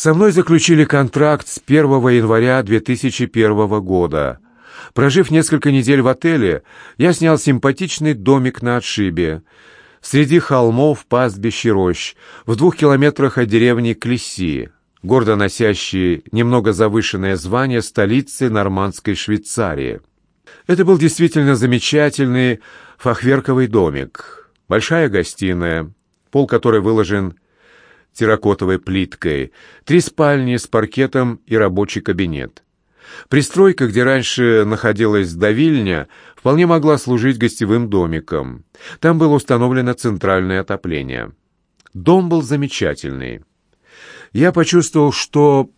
Со мной заключили контракт с 1 января 2001 года. Прожив несколько недель в отеле, я снял симпатичный домик на отшибе, среди холмов, пастбищ и рощ, в двух километрах от деревни Клесси, гордо носящей немного завышенное звание столицы нормандской Швейцарии. Это был действительно замечательный фахверковый домик, большая гостиная, пол которой выложен терракотовой плиткой, три спальни с паркетом и рабочий кабинет. Пристройка, где раньше находилась давильня, вполне могла служить гостевым домиком. Там было установлено центральное отопление. Дом был замечательный. Я почувствовал, что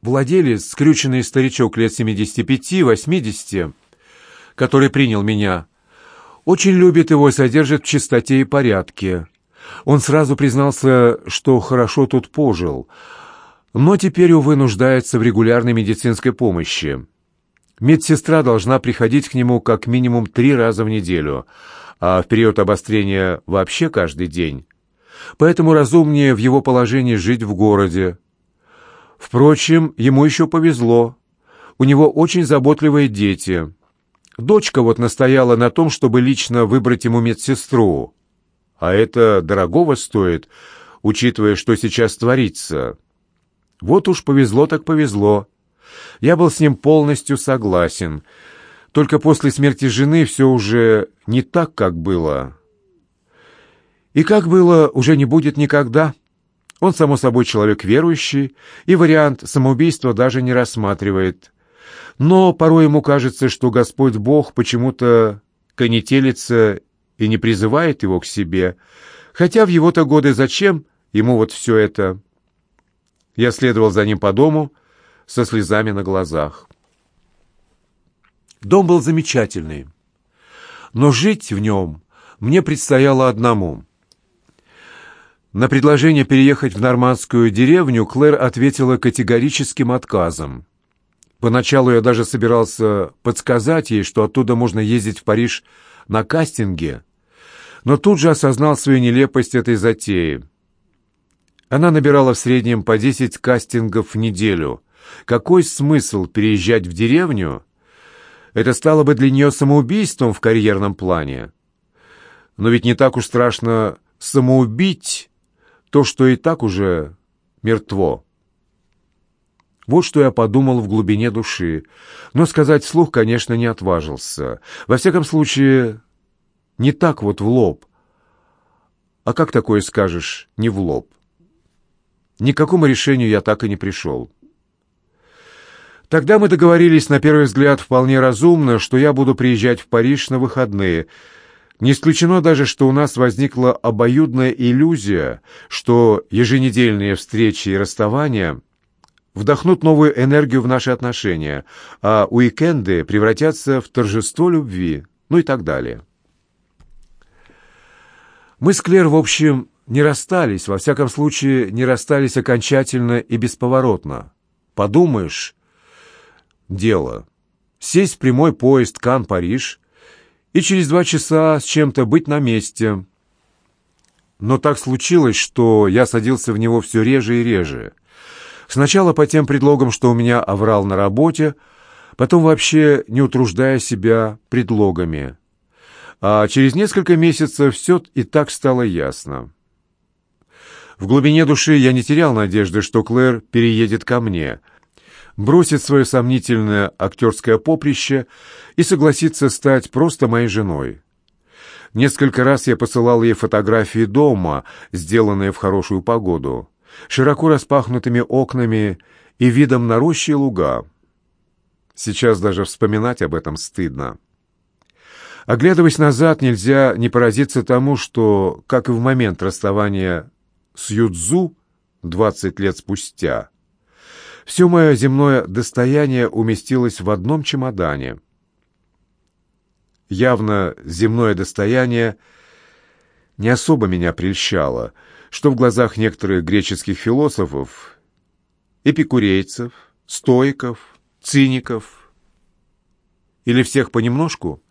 владелец, скрюченный старичок лет 75-80, который принял меня, очень любит его и содержит в чистоте и порядке. Он сразу признался, что хорошо тут пожил, но теперь, увы, нуждается в регулярной медицинской помощи. Медсестра должна приходить к нему как минимум три раза в неделю, а в период обострения вообще каждый день. Поэтому разумнее в его положении жить в городе. Впрочем, ему еще повезло. У него очень заботливые дети. Дочка вот настояла на том, чтобы лично выбрать ему медсестру. А это дорогого стоит, учитывая, что сейчас творится. Вот уж повезло так повезло. Я был с ним полностью согласен. Только после смерти жены все уже не так, как было. И как было, уже не будет никогда. Он, само собой, человек верующий, и вариант самоубийства даже не рассматривает. Но порой ему кажется, что Господь Бог почему-то конетелится и не призывает его к себе, хотя в его-то годы зачем ему вот все это? Я следовал за ним по дому со слезами на глазах. Дом был замечательный, но жить в нем мне предстояло одному. На предложение переехать в нормандскую деревню Клэр ответила категорическим отказом. Поначалу я даже собирался подсказать ей, что оттуда можно ездить в Париж на кастинге, но тут же осознал свою нелепость этой затеи. Она набирала в среднем по 10 кастингов в неделю. Какой смысл переезжать в деревню? Это стало бы для нее самоубийством в карьерном плане. Но ведь не так уж страшно самоубить то, что и так уже мертво. Вот что я подумал в глубине души, но сказать вслух, конечно, не отважился. Во всяком случае, не так вот в лоб. А как такое скажешь не в лоб? Ни к какому решению я так и не пришел. Тогда мы договорились, на первый взгляд, вполне разумно, что я буду приезжать в Париж на выходные. Не исключено даже, что у нас возникла обоюдная иллюзия, что еженедельные встречи и расставания вдохнут новую энергию в наши отношения, а уикенды превратятся в торжество любви, ну и так далее. Мы с Клер, в общем, не расстались, во всяком случае, не расстались окончательно и бесповоротно. Подумаешь, дело. Сесть в прямой поезд Кан-Париж и через два часа с чем-то быть на месте. Но так случилось, что я садился в него все реже и реже. Сначала по тем предлогам, что у меня оврал на работе, потом вообще не утруждая себя предлогами а через несколько месяцев все и так стало ясно. В глубине души я не терял надежды, что Клэр переедет ко мне, бросит свое сомнительное актерское поприще и согласится стать просто моей женой. Несколько раз я посылал ей фотографии дома, сделанные в хорошую погоду, широко распахнутыми окнами и видом на рощи и луга. Сейчас даже вспоминать об этом стыдно. Оглядываясь назад, нельзя не поразиться тому, что, как и в момент расставания с Юдзу 20 лет спустя, все мое земное достояние уместилось в одном чемодане. Явно земное достояние не особо меня прельщало, что в глазах некоторых греческих философов, эпикурейцев, стоиков, циников или всех понемножку –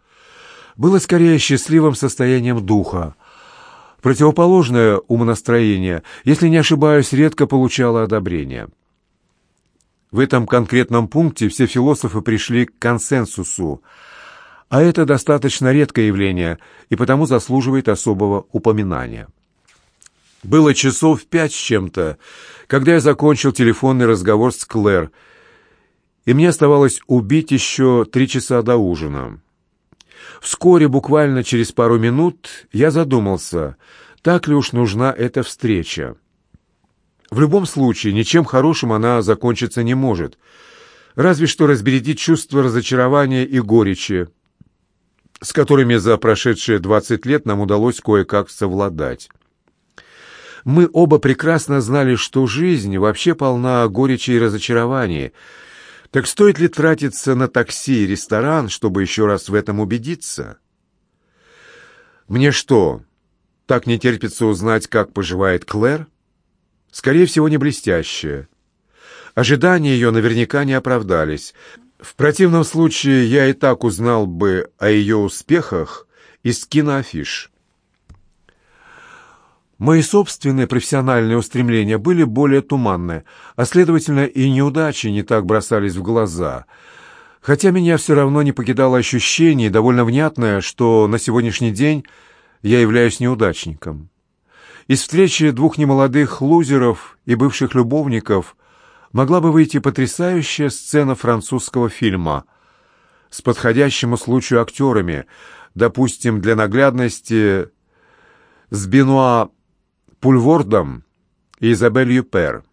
было скорее счастливым состоянием духа. Противоположное умонастроение, если не ошибаюсь, редко получало одобрение. В этом конкретном пункте все философы пришли к консенсусу, а это достаточно редкое явление и потому заслуживает особого упоминания. Было часов пять с чем-то, когда я закончил телефонный разговор с Клэр, и мне оставалось убить еще три часа до ужина. Вскоре, буквально через пару минут, я задумался, так ли уж нужна эта встреча. В любом случае, ничем хорошим она закончиться не может, разве что разбередить чувство разочарования и горечи, с которыми за прошедшие двадцать лет нам удалось кое-как совладать. Мы оба прекрасно знали, что жизнь вообще полна горечи и разочарований, так стоит ли тратиться на такси и ресторан, чтобы еще раз в этом убедиться? Мне что, так не терпится узнать, как поживает Клэр? Скорее всего, не блестяще. Ожидания ее наверняка не оправдались. В противном случае я и так узнал бы о ее успехах из киноафиш. Мои собственные профессиональные устремления были более туманны, а, следовательно, и неудачи не так бросались в глаза. Хотя меня все равно не покидало ощущение, довольно внятное, что на сегодняшний день я являюсь неудачником. Из встречи двух немолодых лузеров и бывших любовников могла бы выйти потрясающая сцена французского фильма с подходящему случаю актерами, допустим, для наглядности с Бенуа Пульвордом и Изабель Юпер.